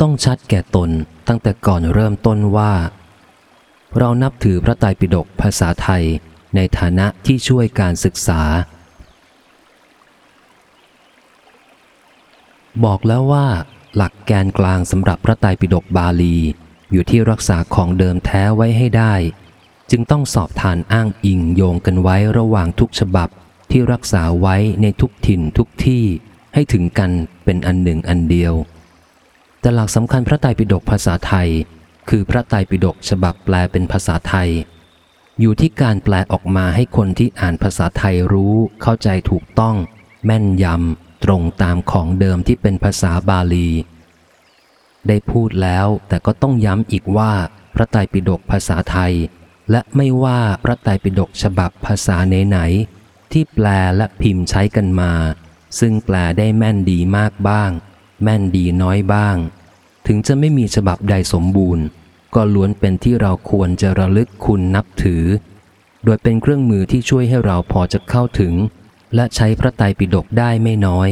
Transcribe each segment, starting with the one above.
ต้องชัดแก่ตนตั้งแต่ก่อนเริ่มต้นว่า เรานับถือพระไตรปิฎกภาษาไทยในฐานะที่ช่วยการศึกษา บอกแล้วว่า หลักแกนกลางสำหรับพระไตรปิฎกบาลี อยู่ที่รักษาของเดิมแท้ไว้ให้ได้ จึงต้องสอบทานอ้างอิงโยงกันไว้ระหว่างทุกฉบับที่รักษาไว้ในทุกถิ่นทุกที่ให้ถึงกันเป็นอันหนึ่งอันเดียว แต่หลักสำคัญพระไตรปิฎกภาษาไทย คือพระไตรปิฎกฉบับแปลเป็นภาษาไทย อยู่ที่การแปลออกมาให้คนที่อ่านภาษาไทยรู้เข้าใจถูกต้อง แม่นยำตรงตามของเดิมที่เป็นภาษาบาลี ได้พูดแล้วแต่ก็ต้องย้ำอีกว่าพระไตรปิฎกภาษาไทย และไม่ว่าพระไตรปิฎกฉบับภาษาไหนๆที่แปลและพิมพ์ใช้กันมา ซึ่งแปลได้แม่นดีมากบ้าง แม่นดีน้อยบ้าง ถึงจะไม่มีฉบับใดสมบูรณ์ ก็ล้วนเป็นที่เราควรจะระลึกคุณนับถือ โดยเป็นเครื่องมือที่ช่วยให้เราพอจะเข้าถึง และใช้พระไตรปิฎกได้ไม่น้อย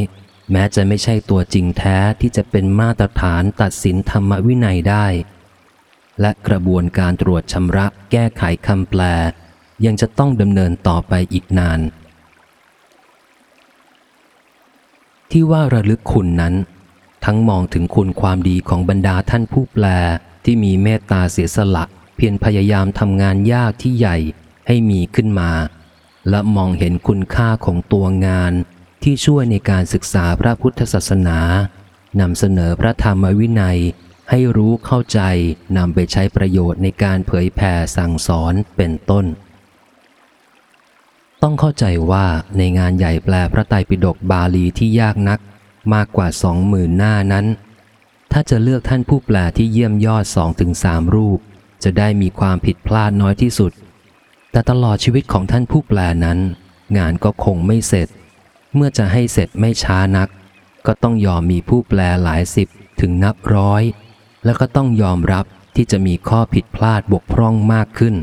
แม้จะไม่ใช่ตัวจริงแท้ที่จะเป็นมาตรฐานตัดสินธรรมวินัยได้ และกระบวนการตรวจชำระแก้ไขคำแปล ยังจะต้องดำเนินต่อไปอีกนานที่ว่าระลึกคุณนั้น ทั้งมองถึงคุณความดีของบรรดาท่านผู้แปลที่มีเมตตาเสียสละเพียรพยายามทำงานยากที่ใหญ่ให้มีขึ้นมา และมองเห็นคุณค่าของตัวงานที่ช่วยในการศึกษาพระพุทธศาสนานำเสนอพระธรรมวินัย ให้รู้เข้าใจนำไปใช้ประโยชน์ในการเผยแผ่สั่งสอนเป็นต้น ต้องเข้าใจว่าในงานใหญ่แปลพระไตรปิฎกบาลีที่ยากนัก มากกว่าสองหมื่นหน้านั้น ถ้าจะเลือกท่านผู้แปลที่เยี่ยมยอดสองถึงสามรูป จะได้มีความผิดพลาดน้อยที่สุด แต่ตลอดชีวิตของท่านผู้แปลนั้น งานก็คงไม่เสร็จ เมื่อจะให้เสร็จไม่ช้านัก ก็ต้องยอมมีผู้แปลหลายสิบถึงนับร้อย แล้วก็ต้องยอมรับที่จะมีข้อผิดพลาดบกพร่องมากขึ้น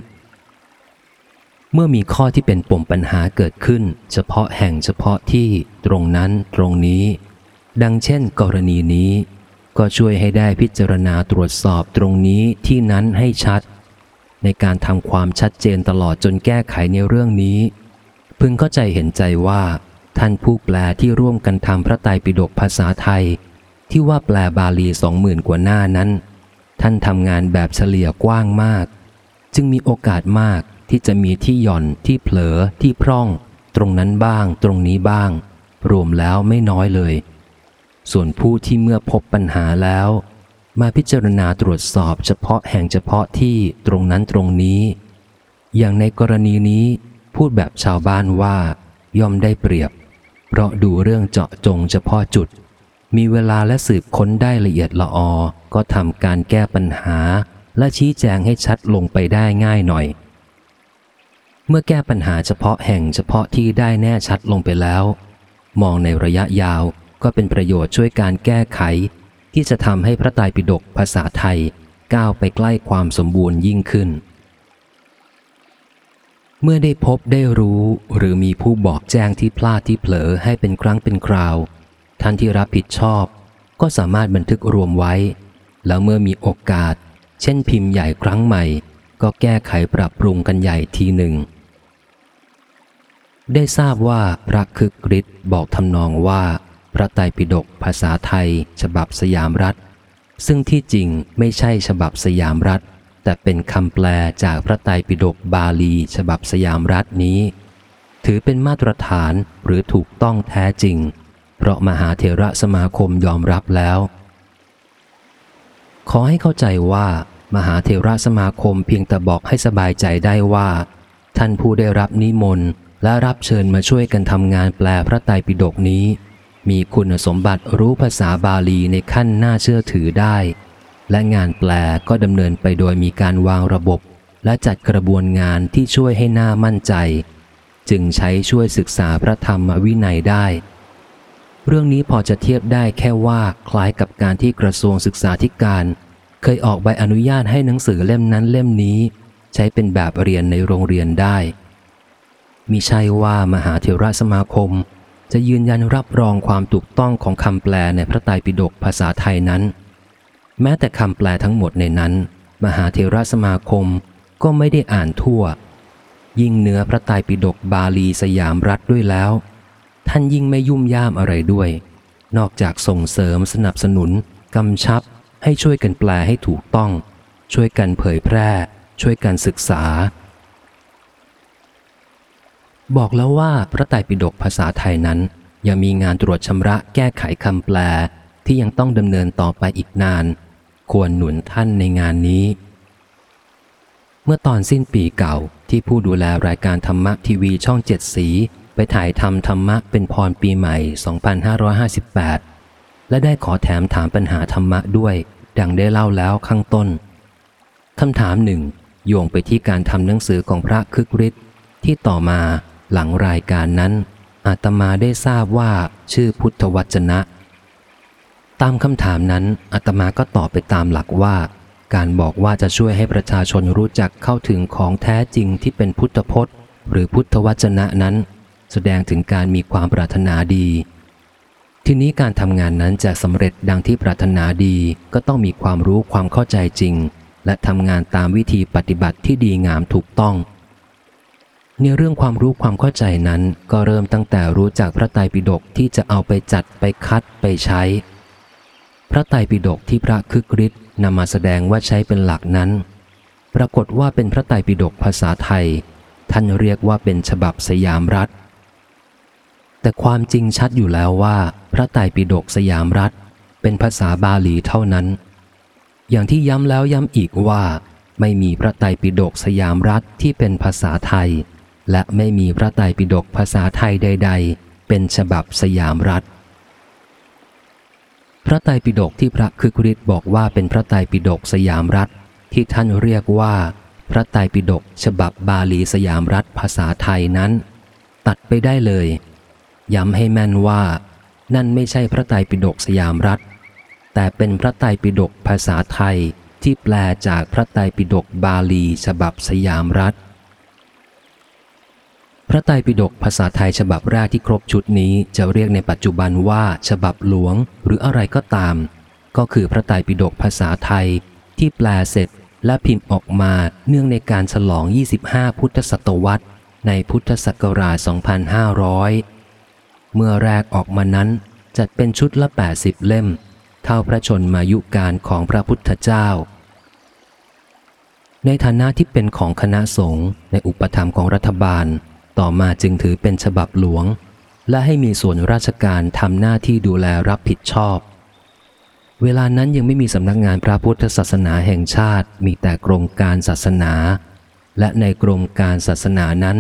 เมื่อมีข้อที่เป็นปมปัญหาเกิดขึ้น เฉพาะแห่งเฉพาะที่ตรงนั้นตรงนี้ ดังเช่น กรณีนี้ ก็ช่วยให้ได้พิจารณาตรวจสอบตรงนี้ที่นั้นให้ชัด ในการทำความชัดเจนตลอดจนแก้ไขในเรื่องนี้ พึงเข้าใจเห็นใจว่า ท่านผู้แปลที่ร่วมกันทำพระไตรปิฎกภาษาไทย ที่ว่าแปลบาลีสองหมื่นกว่าหน้านั้น ท่านทำงานแบบเฉลี่ยกว้างมาก จึงมีโอกาสมากที่จะมีที่หย่อนที่เผลอที่พร่อง ตรงนั้นบ้าง ตรงนี้บ้าง รวมแล้วไม่น้อยเลย ส่วนผู้ที่เมื่อพบปัญหาแล้ว มาพิจารณาตรวจสอบเฉพาะแห่งเฉพาะที่ตรงนั้นตรงนี้ อย่างในกรณีนี้พูดแบบชาวบ้านว่า ย่อมได้เปรียบ เพราะดูเรื่องเจาะจงเฉพาะจุด มีเวลาและสืบค้นได้ละเอียดละออ ก็ทำการแก้ปัญหา และชี้แจงให้ชัดลงไปได้ง่ายหน่อย เมื่อแก้ปัญหาเฉพาะแห่งเฉพาะที่ได้แน่ชัดลงไปแล้ว มองในระยะยาว ก็เป็นประโยชน์ช่วยการแก้ไข ที่จะทำให้พระไตรปิฎกภาษาไทยก้าวไปใกล้ความสมบูรณ์ยิ่งขึ้น เมื่อได้พบได้รู้หรือมีผู้บอกแจ้งที่พลาดที่เผลอให้เป็นครั้งเป็นคราว ท่านที่รับผิดชอบ ก็สามารถบันทึกรวมไว้ แล้วเมื่อมีโอกาส เช่นพิมพ์ใหญ่ครั้งใหม่ ก็แก้ไขปรับปรุงกันใหญ่ทีหนึ่ง ได้ทราบว่าพระคึกฤทธิ์บอกทำนองว่า พระไตรปิฎกภาษาไทย ฉบับสยามรัฐ ซึ่งที่จริงไม่ใช่ฉบับสยามรัฐ แต่เป็นคำแปลจากพระไตรปิฎกบาลี ฉบับสยามรัฐนี้ ถือเป็นมาตรฐานหรือถูกต้องแท้จริง เพราะมหาเถระสมาคมยอมรับแล้ว ขอให้เข้าใจว่า มหาเถระสมาคมเพียงแต่บอกให้สบายใจได้ว่า ท่านผู้ได้รับนิมนต์และรับเชิญมาช่วยกันทำงานแปลพระไตรปิฎกนี้ มีคุณสมบัติรู้ภาษาบาลีในขั้นน่าเชื่อถือได้ และงานแปลก็ดำเนินไปโดยมีการวางระบบ และจัดกระบวนงานที่ช่วยให้หน่ามั่นใจ จึงใช้ช่วยศึกษาพระธรรมวินัยได้ เรื่องนี้พอจะเทียบได้แค่ว่าคล้ายกับการที่กระทรวงศึกษาธิการ เคยออกใบอนุญาตให้หนังสือเล่มนั้นเล่มนี้ ใช้เป็นแบบเรียนในโรงเรียนได้มิใช่ว่ามหาเถรสมาคม จะยืนยันรับรองความถูกต้องของคำแปลในพระไตรปิฎกภาษาไทยนั้น แม้แต่คำแปลทั้งหมดในนั้น มหาเทราสมาคมก็ไม่ได้อ่านทั่ว ยิ่งเนื้อพระไตรปิฎกบาลีสยามรัฐด้วยแล้ว ท่านยิ่งไม่ยุ่มย่ามอะไรด้วย นอกจากส่งเสริมสนับสนุนกำชับ ให้ช่วยกันแปลให้ถูกต้อง ช่วยกันเผยแพร่ ช่วยกันศึกษา บอกแล้วว่าพระไตรปิฎกภาษาไทยนั้น ยังมีงานตรวจชำระแก้ไขคำแปลที่ยังต้องดำเนินต่อไปอีกนาน ควรหนุนท่านในงานนี้ เมื่อตอนสิ้นปีเก่าที่ผู้ดูแลรายการธรรมะทีวีช่องเจ็ดสี ไปถ่ายทำธรรมะเป็นพรปีใหม่ 2558 และได้ขอแถมถามปัญหาธรรมะด้วย ดังได้เล่าแล้วข้างต้นคำถามหนึ่งโยงไปที่การทำหนังสือของพระคึกฤทธิ์ที่ต่อมา หลังรายการนั้น อาตมาได้ทราบว่าชื่อพุทธวจนะ ตามคำถามนั้นอาตมาก็ตอบไปตามหลักว่า การบอกว่าจะช่วยให้ประชาชนรู้จักเข้าถึงของแท้จริงที่เป็นพุทธพจน์ หรือพุทธวจนะนั้น แสดงถึงการมีความปรารถนาดี ทีนี้การทำงานนั้นจะสำเร็จดังที่ปรารถนาดีก็ต้องมีความรู้ความเข้าใจจริง และทำงานตามวิธีปฏิบัติที่ดีงามถูกต้อง ในเรื่องความรู้ความเข้าใจนั้น ก็เริ่มตั้งแต่รู้จักพระไตรปิฎกที่จะเอาไปจัดไปคัดไปใช้ พระไตรปิฎกที่พระคึกฤทธิ์นำมาแสดงว่าใช้เป็นหลักนั้น ปรากฏว่าเป็นพระไตรปิฎกภาษาไทย ท่านเรียกว่าเป็นฉบับสยามรัฐ แต่ความจริงชัดอยู่แล้วว่า พระไตรปิฎกสยามรัฐ เป็นภาษาบาลีเท่านั้น อย่างที่ย้ำแล้วย้ำอีกว่า ไม่มีพระไตรปิฎกสยามรัฐที่เป็นภาษาไทย และไม่มีพระไตรปิฎกภาษาไทยใด ๆ เป็นฉบับสยามรัฐ พระไตรปิฎกที่พระคึกฤทธิ์บอกว่าเป็นพระไตรปิฎกสยามรัฐ ที่ท่านเรียกว่า พระไตรปิฎกฉบับบาลีสยามรัฐภาษาไทยนั้น ตัดไปได้เลย ย้ำให้แม่นว่า นั่นไม่ใช่พระไตรปิฎกสยามรัฐ แต่เป็นพระไตรปิฎกภาษาไทยที่แปลจากพระไตรปิฎกบาลีฉบับสยามรัฐ พระไตรปิฎกภาษาไทยฉบับแรกที่ครบชุดนี้จะเรียกในปัจจุบันว่าฉบับหลวง หรืออะไรก็ตาม ก็คือพระไตรปิฎกภาษาไทย ที่แปลเสร็จและพิมพ์ออกมาเนื่องในการฉลอง 25 พุทธศตวรรษ ในพุทธศักราช 2500 เมื่อแรกออกมานั้นจัดเป็นชุดละ 80 เล่ม เท่าพระชนมายุการของพระพุทธเจ้า ในฐานะที่เป็นของคณะสงฆ์ในอุปธรรมของรัฐบาล ต่อมาจึงถือเป็นฉบับหลวง และให้มีส่วนราชการทำหน้าที่ดูแลรับผิดชอบ เวลานั้นยังไม่มีสำนักงานพระพุทธศาสนาแห่งชาติ มีแต่กรมการศาสนา และในกรมการศาสนานั้น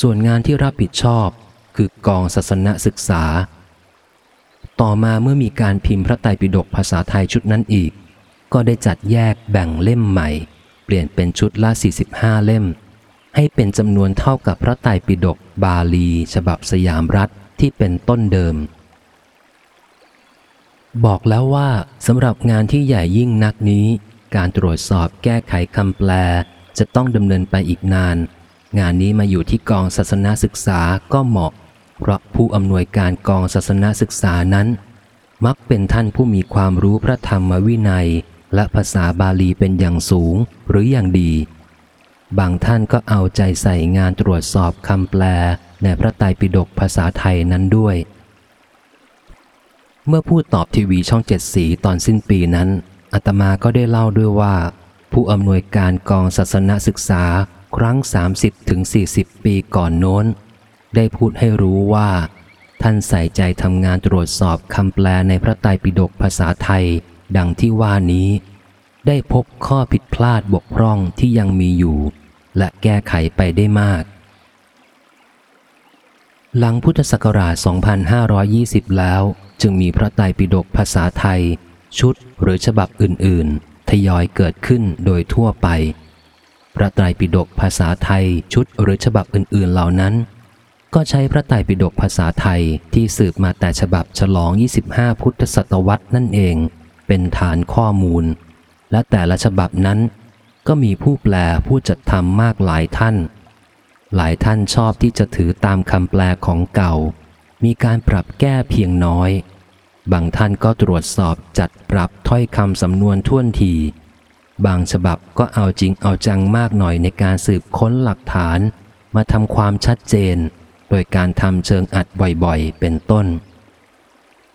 ส่วนงานที่รับผิดชอบ คือกองศาสนศึกษา ต่อมาเมื่อมีการพิมพ์พระไตรปิฎกภาษาไทยชุดนั้นอีก ก็ได้จัดแยกแบ่งเล่มใหม่ เปลี่ยนเป็นชุดละ 45 เล่ม ให้เป็นจำนวนเท่ากับพระไตรปิฎกบาลีฉบับสยามรัฐที่เป็นต้นเดิม บอกแล้วว่าสำหรับงานที่ใหญ่ยิ่งนักนี้ การตรวจสอบแก้ไขคำแปล จะต้องดำเนินไปอีกนาน งานนี้มาอยู่ที่กองศาสนาศึกษาก็เหมาะ เพราะผู้อำนวยการกองศาสนาศึกษานั้น มักเป็นท่านผู้มีความรู้พระธรรมวินัย และภาษาบาลีเป็นอย่างสูงหรืออย่างดี บางท่านก็เอาใจใส่งานตรวจสอบคำแปลในพระไตรปิฎกภาษาไทยนั้นด้วย เมื่อพูดตอบทีวีช่องเจ็ดสีตอนสิ้นปีนั้นอาตมาก็ได้เล่าด้วยว่า ผู้อำนวยการกองศาสนศึกษาครั้ง 30-40ถึงปีก่อนโน้น ได้พูดให้รู้ว่า ท่านใส่ใจทำงานตรวจสอบคำแปลในพระไตรปิฎกภาษาไทย ดังที่ว่านี้ ได้พบข้อผิดพลาดบกพร่องที่ยังมีอยู่ และแก้ไขไปได้มาก หลังพุทธศักราช 2520 แล้ว จึงมีพระไตรปิฎกภาษาไทย ชุดหรือฉบับอื่น ๆ ทยอยเกิดขึ้นโดยทั่วไป พระไตรปิฎกภาษาไทยชุดหรือฉบับอื่น ๆ เหล่านั้น ก็ใช้พระไตรปิฎกภาษาไทยที่สืบมาแต่ฉบับฉลอง 25 พุทธศตวรรษนั่นเอง เป็นฐานข้อมูล และแต่ละฉบับนั้น ก็มีผู้แปลผู้จัดทำมากหลายท่าน หลายท่านชอบที่จะถือตามคำแปลของเก่า มีการปรับแก้เพียงน้อย บางท่านก็ตรวจสอบจัดปรับถ้อยคำสำนวนท่วนทีบางฉบับก็เอาจริงเอาจังมากหน่อยในการสืบค้นหลักฐาน มาทำความชัดเจน โดยการทำเชิงอัดบ่อยๆ เป็นต้น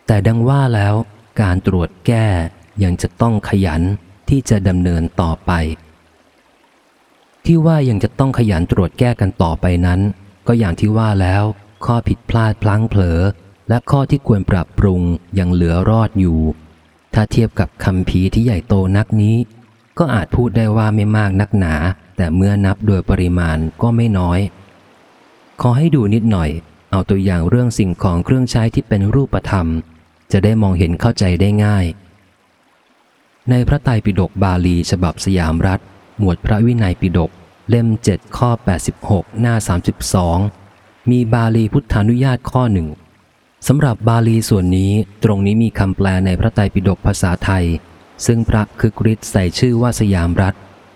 แต่ดังว่าแล้ว การตรวจแก้ยังจะต้องขยัน ที่จะดำเนินต่อไป ที่ว่ายังจะต้องขยันตรวจแก้กันต่อไปนั้น ก็อย่างที่ว่าแล้ว ข้อผิดพลาดพลั้งเผลอ และข้อที่ควรปรับปรุงยังเหลือรอดอยู่ ถ้าเทียบกับคำพีที่ใหญ่โตนักนี้ ก็อาจพูดได้ว่าไม่มากนักหนา แต่เมื่อนับโดยปริมาณก็ไม่น้อย ขอให้ดูนิดหน่อย เอาตัวอย่างเรื่องสิ่งของเครื่องใช้ที่เป็นรูปธรรม จะได้มองเห็นเข้าใจได้ง่าย ในพระไตรปิฎกบาลีฉบับสยามรัฐ หมวดพระวินัยปิฎกเล่ม 7 ข้อ 86 หน้า 32 มีบาลีพุทธานุญาตข้อหนึ่งสำหรับบาลีส่วนนี้ตรงนี้มีคำแปลในพระไตรปิฎกภาษาไทย ซึ่งพระคึกฤทธิ์ใส่ชื่อว่าสยามรัฐ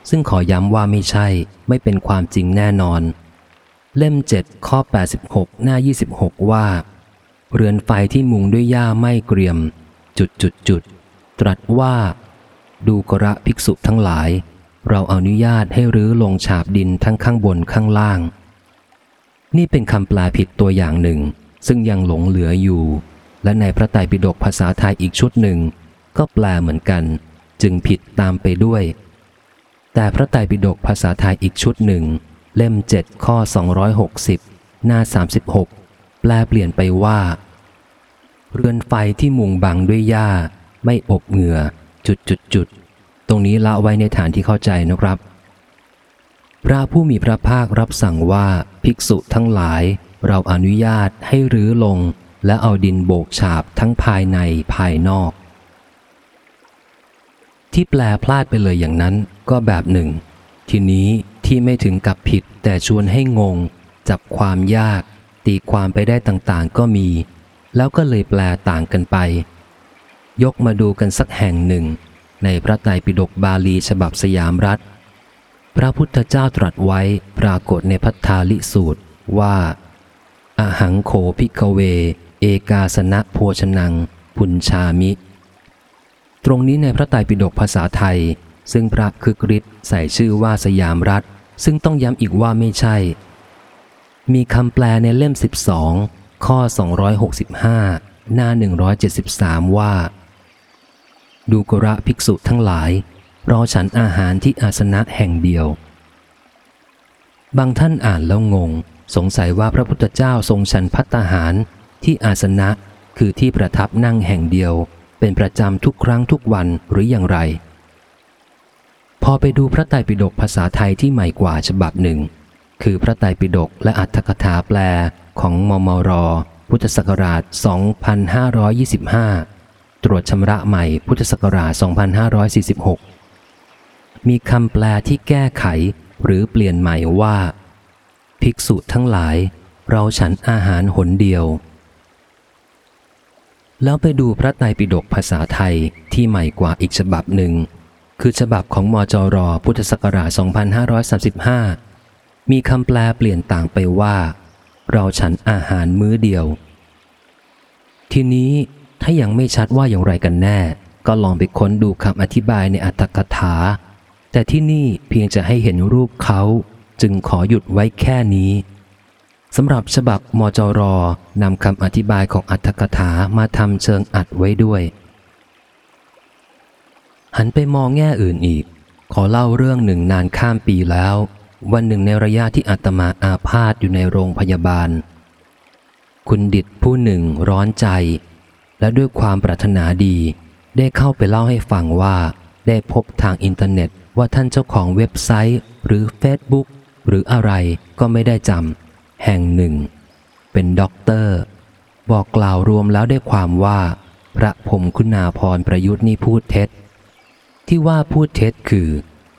ซึ่งขอย้ำว่าไม่ใช่ ไม่เป็นความจริงแน่นอน เล่ม 7 ข้อ 86 หน้า 26 ว่า เรือนไฟที่มุงด้วยหญ้าไม่เกรียม จุดจุดจุดตรัสว่า ดูกระภิกษุทั้งหลาย เราอนุญาตให้รื้อลงฉาบดินทั้งข้างบนข้างล่าง นี่เป็นคำแปลผิดตัวอย่างหนึ่ง ซึ่งยังหลงเหลืออยู่ และในพระไตรปิฎกภาษาไทยอีกชุดหนึ่ง ก็แปลเหมือนกัน จึงผิดตามไปด้วย แต่พระไตรปิฎกภาษาไทยอีกชุดหนึ่ง เล่ม7ข้อ 260 หน้า 36 แปลเปลี่ยนไปว่า เรือนไฟที่มุงบังด้วยหญ้าไม่อบเหงื่อ จุดจุดจุดตรงนี้ละไว้ในฐานที่เข้าใจนะครับ พระผู้มีพระภาครับสั่งว่าภิกษุทั้งหลาย เราอนุญาตให้รื้อลง และเอาดินโบกฉาบทั้งภายในภายนอก ที่แปลพลาดไปเลยอย่างนั้นก็แบบหนึ่ง ทีนี้ที่ไม่ถึงกับผิดแต่ชวนให้งง จับความยาก ตีความไปได้ต่างๆก็มี แล้วก็เลยแปลต่างกันไป ยกมาดูกันสักแห่งหนึ่ง ในพระไตรปิฎกบาลีฉบับสยามรัฐ พระพุทธเจ้าตรัสไว้ปรากฏในพัทธาลิสูตรว่าอาหังโขพิกเว เอกาสนะโภชนัง พุญชามิ ตรงนี้ในพระไตรปิฎกภาษาไทย ซึ่งพระคึกฤทธิ์ใส่ชื่อว่าสยามรัฐ ซึ่งต้องย้ำอีกว่าไม่ใช่ มีคำแปลในเล่ม 12 ข้อ 265 หน้า 173 ว่า ดูกระภิกษุทั้งหลาย รอฉันอาหารที่อาสนะแห่งเดียว บางท่านอ่านแล้วงง สงสัยว่าพระพุทธเจ้าทรงฉันพัตตาหารที่อาสนะคือที่ประทับนั่งแห่งเดียว เป็นประจำทุกครั้งทุกวันหรืออย่างไร พอไปดูพระไตรปิฎกภาษาไทยที่ใหม่กว่าฉบับหนึ่ง คือพระไตรปิฎกและอัตถกถาแปลของมมร พุทธศักราช 2525 ตรวจชำระใหม่พุทธศักราช 2546 มีคำแปลที่แก้ไขหรือเปลี่ยนใหม่ว่า ภิกษุทั้งหลาย เราฉันอาหารหนเดียว แล้วไปดูพระไตรปิฎกภาษาไทยที่ใหม่กว่าอีกฉบับหนึ่ง คือฉบับของมจร พุทธศักราช 2535 มีคำแปลเปลี่ยนต่างไปว่า เราฉันอาหารมื้อเดียว ทีนี้ ถ้ายังไม่ชัดว่าอย่างไรกันแน่ ก็ลองไปค้นดูคำอธิบายในอัตถกถา แต่ที่นี่เพียงจะให้เห็นรูปเขา จึงขอหยุดไว้แค่นี้สำหรับฉบับมจรนำคำอธิบายของอัตถกถามาทำเชิงอัดไว้ด้วย หันไปมองแง่อื่นอีก ขอเล่าเรื่องหนึ่งนานข้ามปีแล้ว วันหนึ่งในระยะที่อาตมาอาพาธอยู่ในโรงพยาบาล คุณดิดผู้หนึ่งร้อนใจ และด้วยความปรารถนาดี ได้เข้าไปเล่าให้ฟังว่า ได้พบทางอินเทอร์เน็ตว่าท่านเจ้าของเว็บไซต์ หรือ Facebook หรืออะไรก็ไม่ได้จำแห่งหนึ่ง เป็นด็อกเตอร์ บอกกล่าวรวมแล้วได้ความว่า พระพรมคุณาพรประยุทธ์นี่พูดเท็จ ที่ว่าพูดเท็จคือ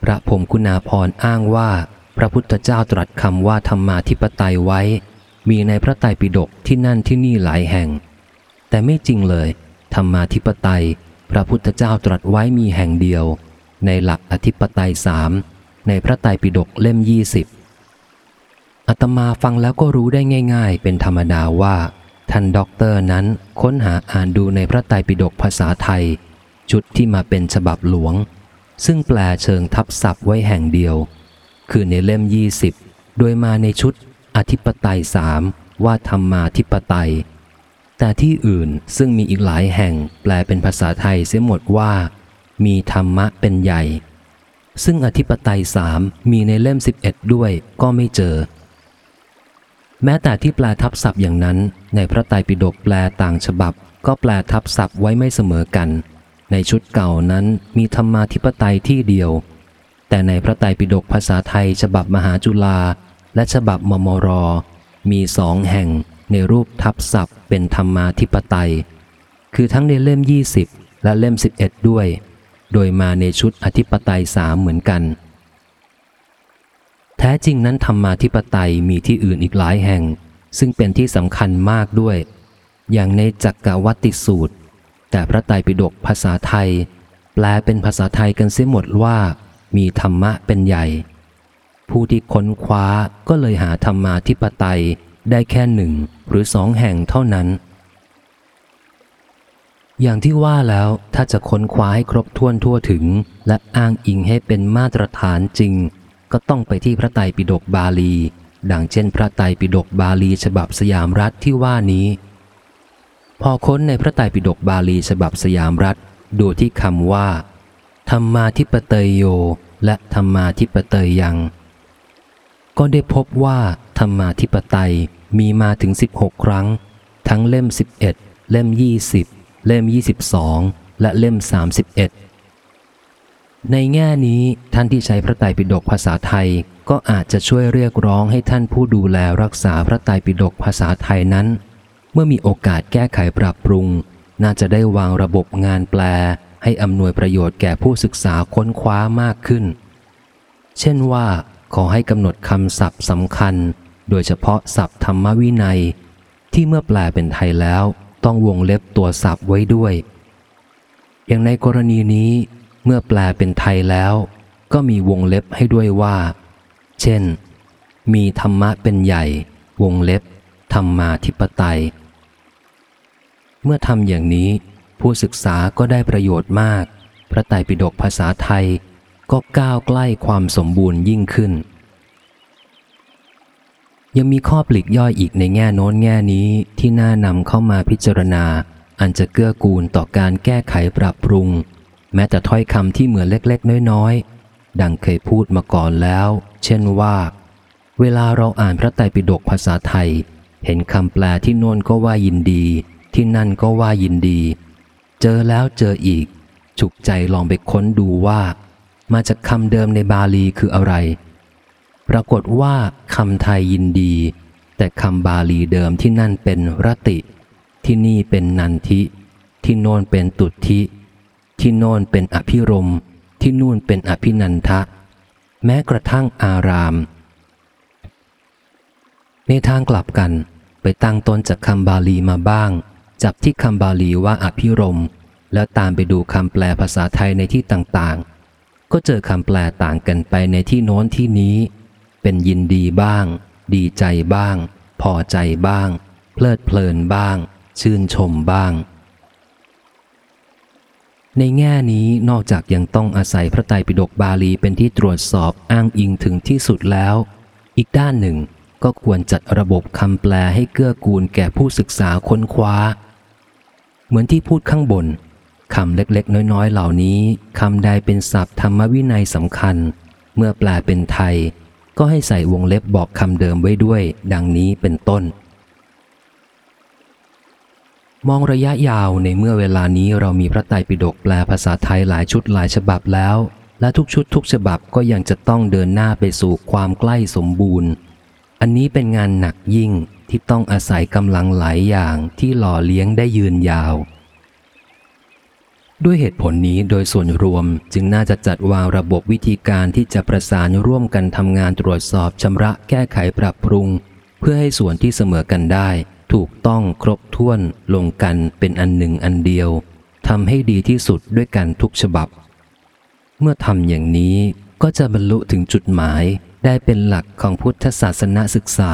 พระพรมคุณาพรอ้างว่า พระพุทธเจ้าตรัสคำว่าธรรมาธิปไตยไว้ มีในพระไตรปิฎกที่นั่นที่นี่หลายแห่ง แต่ไม่จริงเลยธรรมาธิปไตย พระพุทธเจ้าตรัสไว้มีแห่งเดียว ในหลักอธิปไตยสามในพระไตรปิฎกเล่มยี่สิบอาตมาฟังแล้วก็รู้ได้ง่าย ๆ เป็นธรรมดาว่า ท่านด็อกเตอร์นั้นค้นหาอ่านดูในพระไตรปิฎกภาษาไทย ชุดที่มาเป็นฉบับหลวง ซึ่งแปลเชิงทับศัพท์ไว้แห่งเดียว คือในเล่ม20โดยมาในชุดอธิปไตยสามว่าธรรมาธิปไตย แต่ที่อื่นซึ่งมีอีกหลายแห่งแปลเป็นภาษาไทยเสียหมดว่า มีธรรมะเป็นใหญ่ ซึ่งอธิปไตยสามมีในเล่ม 11 ด้วยก็ไม่เจอ แม้แต่ที่แปลทับศัพท์อย่างนั้น ในพระไตรปิฎกแปลต่างฉบับ ก็แปลทับศัพท์ไว้ไม่เสมอกัน ในชุดเก่านั้นมีธรรมาธิปไตยที่เดียว แต่ในพระไตรปิฎกภาษาไทยฉบับมหาจุฬาและฉบับมมร มีสองแห่ง ในรูปทับศัพท์เป็นธรรมาธิปไตย คือทั้งในเล่ม 20 และเล่ม 11 ด้วย โดยมาในชุดอธิปไตยสามเหมือนกัน แท้จริงนั้นธรรมาธิปไตยมีที่อื่นอีกหลายแห่ง ซึ่งเป็นที่สำคัญมากด้วย อย่างในจักกวัติสูตร แต่พระไตรปิฎกภาษาไทย แปลเป็นภาษาไทยกันเสียหมดว่า มีธรรมะเป็นใหญ่ ผู้ที่ค้นคว้าก็เลยหาธรรมาธิปไตย ได้แค่หนึ่งหรือสองแห่งเท่านั้น อย่างที่ว่าแล้วถ้าจะค้นคว้าให้ครบถ้วนทั่วถึง และอ้างอิงให้เป็นมาตรฐานจริง ก็ต้องไปที่พระไตรปิฎกบาลี ดังเช่น พระไตรปิฎกบาลีฉบับสยามรัฐที่ว่านี้ พอค้นในพระไตรปิฎกบาลีฉบับสยามรัฐดูที่คำว่า ธรรมาธิปเตยโย และธรรมาธิปเตยยังก็ได้พบว่าธรรมาธิปไตย มีมาถึง 16 ครั้ง ทั้งเล่ม 11 เล่ม 20 เล่ม 22 และเล่ม 31 ในแง่นี้ท่านที่ใช้พระไตรปิฎกภาษาไทยก็อาจจะช่วยเรียกร้องให้ท่านผู้ดูแลรักษาพระไตรปิฎกภาษาไทยนั้น เมื่อมีโอกาสแก้ไขปรับปรุง น่าจะได้วางระบบงานแปล ให้อำนวยประโยชน์แก่ผู้ศึกษาค้นคว้ามากขึ้น เช่นว่า ขอให้กำหนดคำศัพท์สำคัญ โดยเฉพาะศัพท์ธรรมวินัย ที่เมื่อแปลเป็นไทยแล้วต้องวงเล็บตัวศัพท์ไว้ด้วย อย่างในกรณีนี้เมื่อแปลเป็นไทยแล้ว ก็มีวงเล็บให้ด้วยว่า เช่น มีธรรมะเป็นใหญ่ วงเล็บ ธรรมาธิปไตย เมื่อทำอย่างนี้ผู้ศึกษาก็ได้ประโยชน์มาก พระไตรปิฎกภาษาไทยก็ก้าวใกล้ความสมบูรณ์ยิ่งขึ้น ยังมีข้อปลีกย่อยอีกในแง่โน้นแง่นี้ที่น่านำเข้ามาพิจารณา อันจะเกื้อกูลต่อการแก้ไขปรับปรุง แม้แต่ถ้อยคำที่เหมือนเล็กๆ น้อยๆ ดังเคยพูดมาก่อนแล้ว เช่นว่า เวลาเราอ่านพระไตรปิฎกภาษาไทย เห็นคำแปลที่โน่นก็ว่ายินดี ที่นั่นก็ว่ายินดี เจอแล้วเจออีก ฉุกใจลองไปค้นดูว่า มาจากคำเดิมในบาลีคืออะไร ปรากฏว่าคำไทยยินดี แต่คำบาลีเดิมที่นั่นเป็นรติ ที่นี่เป็นนันทิ ที่โน่นเป็นตุทิ ที่โน่นเป็นอภิรม ที่นู่นเป็นอภินันทะ แม้กระทั่งอาราม ในทางกลับกัน ไปตั้งต้นจากคำบาลีมาบ้าง จับที่คำบาลีว่าอภิรม แล้วตามไปดูคำแปลภาษาไทยในที่ต่างๆ ก็เจอคำแปลต่างกันไปในที่โน้นที่นี้ เป็นยินดีบ้าง ดีใจบ้าง พอใจบ้าง เพลิดเพลินบ้าง ชื่นชมบ้าง ในแง่นี้นอกจากยังต้องอาศัยพระไตรปิฎกบาลีเป็นที่ตรวจสอบอ้างอิงถึงที่สุดแล้ว อีกด้านหนึ่งก็ควรจัดระบบคำแปลให้เกื้อกูลแก่ผู้ศึกษาค้นคว้า เหมือนที่พูดข้างบนคำเล็กๆ น้อยๆ เหล่านี้คำใดเป็นศัพท์ธรรมวินัยสำคัญ เมื่อแปลเป็นไทย ก็ให้ใส่วงเล็บบอกคำเดิมไว้ด้วย ดังนี้เป็นต้น มองระยะยาวในเมื่อเวลานี้เรามีพระไตรปิฎกแปลภาษาไทยหลายชุดหลายฉบับแล้ว และทุกชุดทุกฉบับก็ยังจะต้องเดินหน้าไปสู่ความใกล้สมบูรณ์ อันนี้เป็นงานหนักยิ่งที่ต้องอาศัยกำลังหลายอย่างที่หล่อเลี้ยงได้ยืนยาว ด้วยเหตุผลนี้โดยส่วนรวมจึงน่าจะจัดวางระบบวิธีการที่จะประสานร่วมกันทำงานตรวจสอบชำระแก้ไขปรับปรุง เพื่อให้ส่วนที่เสมอกันได้ ถูกต้องครบถ้วนลงกันเป็นอันหนึ่งอันเดียวทำให้ดีที่สุดด้วยกันทุกฉบับ เมื่อทำอย่างนี้ก็จะบรรลุถึงจุดหมายได้เป็นหลักของพุทธศาสนศึกษา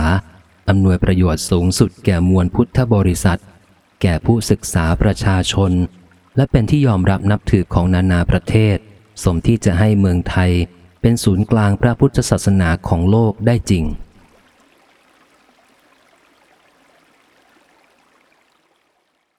อำนวยประโยชน์สูงสุดแก่มวลพุทธบริษัท แก่ผู้ศึกษาประชาชน และเป็นที่ยอมรับนับถือของนานาประเทศ สมที่จะให้เมืองไทยเป็นศูนย์กลางพระพุทธศาสนาของโลกได้จริง